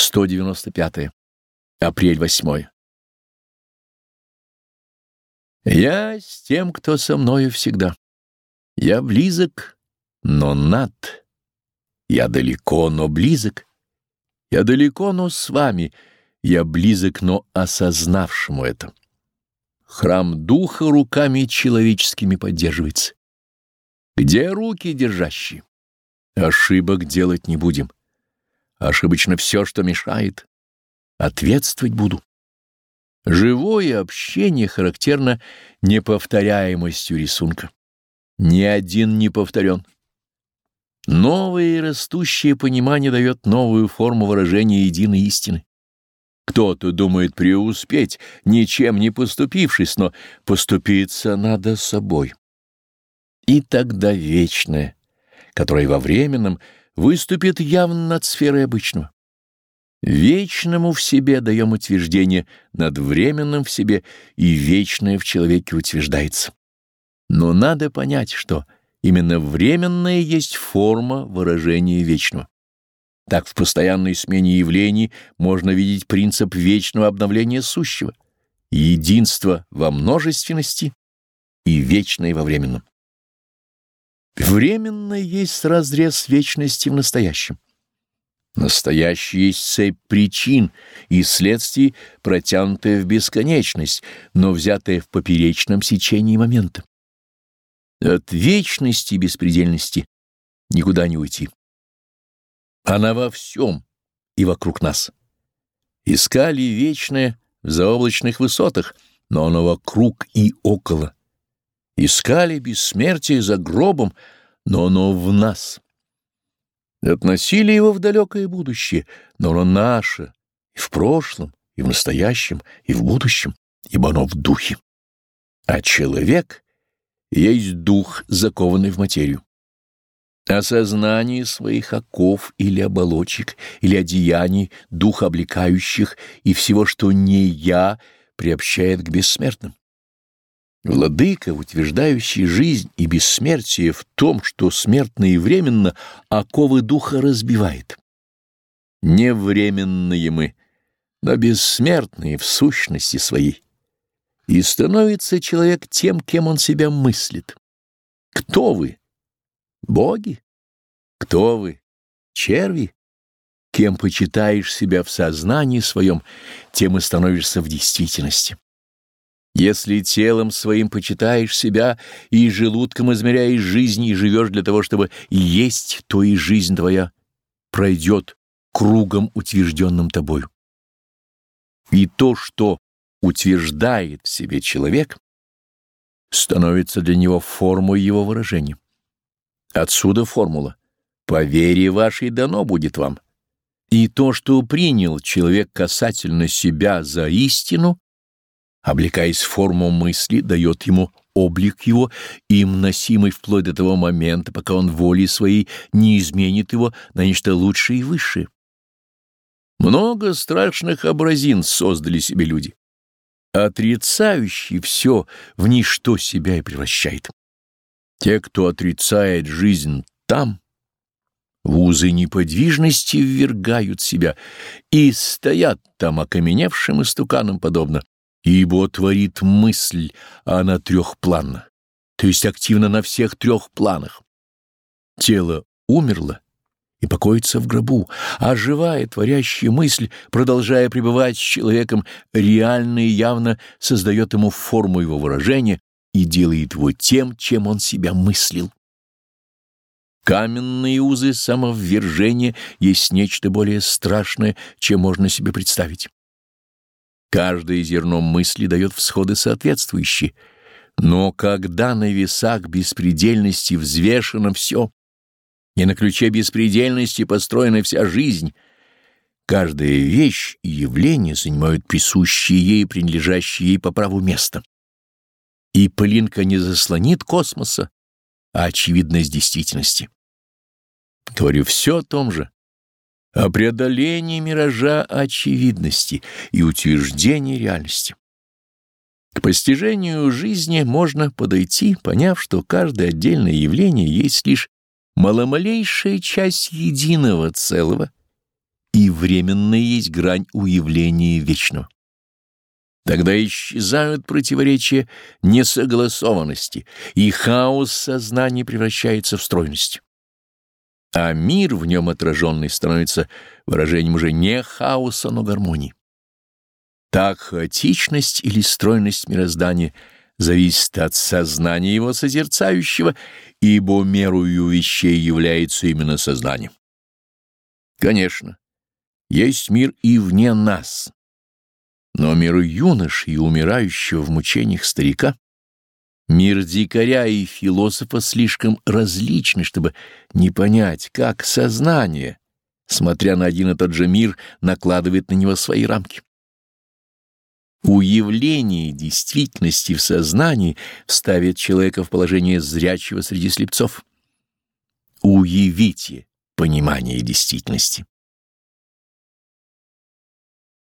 195. Апрель 8. Я с тем, кто со мною всегда. Я близок, но над. Я далеко, но близок. Я далеко, но с вами. Я близок, но осознавшему это. Храм духа руками человеческими поддерживается. Где руки держащие? Ошибок делать не будем. Ошибочно все, что мешает. Ответствовать буду. Живое общение характерно неповторяемостью рисунка. Ни один не повторен. Новое и растущее понимание дает новую форму выражения единой истины. Кто-то думает преуспеть, ничем не поступившись, но поступиться надо собой. И тогда вечное, которое во временном выступит явно над сферой обычного. Вечному в себе даем утверждение над временным в себе, и вечное в человеке утверждается. Но надо понять, что именно временное есть форма выражения вечного. Так в постоянной смене явлений можно видеть принцип вечного обновления сущего, единство во множественности и вечное во временном. Временное есть разрез вечности в настоящем. Настоящее есть цепь причин и следствий, протянутая в бесконечность, но взятая в поперечном сечении момента. От вечности и беспредельности никуда не уйти. Она во всем и вокруг нас. Искали вечное в заоблачных высотах, но оно вокруг и около. Искали бессмертие за гробом, но оно в нас. Относили его в далекое будущее, но оно наше и в прошлом, и в настоящем, и в будущем, ибо оно в духе. А человек есть дух, закованный в материю. Осознание своих оков или оболочек, или одеяний, дух облекающих и всего, что не я, приобщает к бессмертным. Владыка, утверждающий жизнь и бессмертие в том, что смертно и временно оковы духа разбивает. Не временные мы, но бессмертные в сущности своей. И становится человек тем, кем он себя мыслит. Кто вы? Боги? Кто вы? Черви? Кем почитаешь себя в сознании своем, тем и становишься в действительности. Если телом своим почитаешь себя и желудком измеряешь жизнь и живешь для того, чтобы есть, то и жизнь твоя пройдет кругом, утвержденным тобою. И то, что утверждает в себе человек, становится для него формой его выражения. Отсюда формула «По вере вашей дано будет вам». И то, что принял человек касательно себя за истину, облекаясь в форму мысли, дает ему облик его, им носимый вплоть до того момента, пока он волей своей не изменит его на нечто лучшее и высшее. Много страшных образин создали себе люди. Отрицающий все в ничто себя и превращает. Те, кто отрицает жизнь там, в узы неподвижности ввергают себя и стоят там окаменевшим истуканам подобно, ибо творит мысль, а она трехпланна, то есть активно на всех трех планах. Тело умерло и покоится в гробу, а живая творящая мысль, продолжая пребывать с человеком, реально и явно создает ему форму его выражения и делает его тем, чем он себя мыслил. Каменные узы самоввержения есть нечто более страшное, чем можно себе представить. Каждое зерно мысли дает всходы соответствующие. Но когда на весах беспредельности взвешено все, и на ключе беспредельности построена вся жизнь, каждая вещь и явление занимают присущие ей принадлежащие ей по праву место. И пылинка не заслонит космоса, а очевидность действительности. Говорю все о том же, о преодолении миража очевидности и утверждении реальности. К постижению жизни можно подойти, поняв, что каждое отдельное явление есть лишь маломалейшая часть единого целого, и временная есть грань уявления вечного. Тогда исчезают противоречия несогласованности, и хаос сознания превращается в стройность. А мир в нем отраженный становится выражением уже не хаоса, но гармонии. Так хаотичность или стройность мироздания зависит от сознания его созерцающего, ибо мерою вещей является именно сознание. Конечно, есть мир и вне нас, но мир юноши и умирающего в мучениях старика, мир дикаря и философа слишком различны, чтобы не понять, как сознание, смотря на один и тот же мир, накладывает на него свои рамки. Уявление действительности в сознании ставит человека в положение зрячего среди слепцов. Уявите понимание действительности.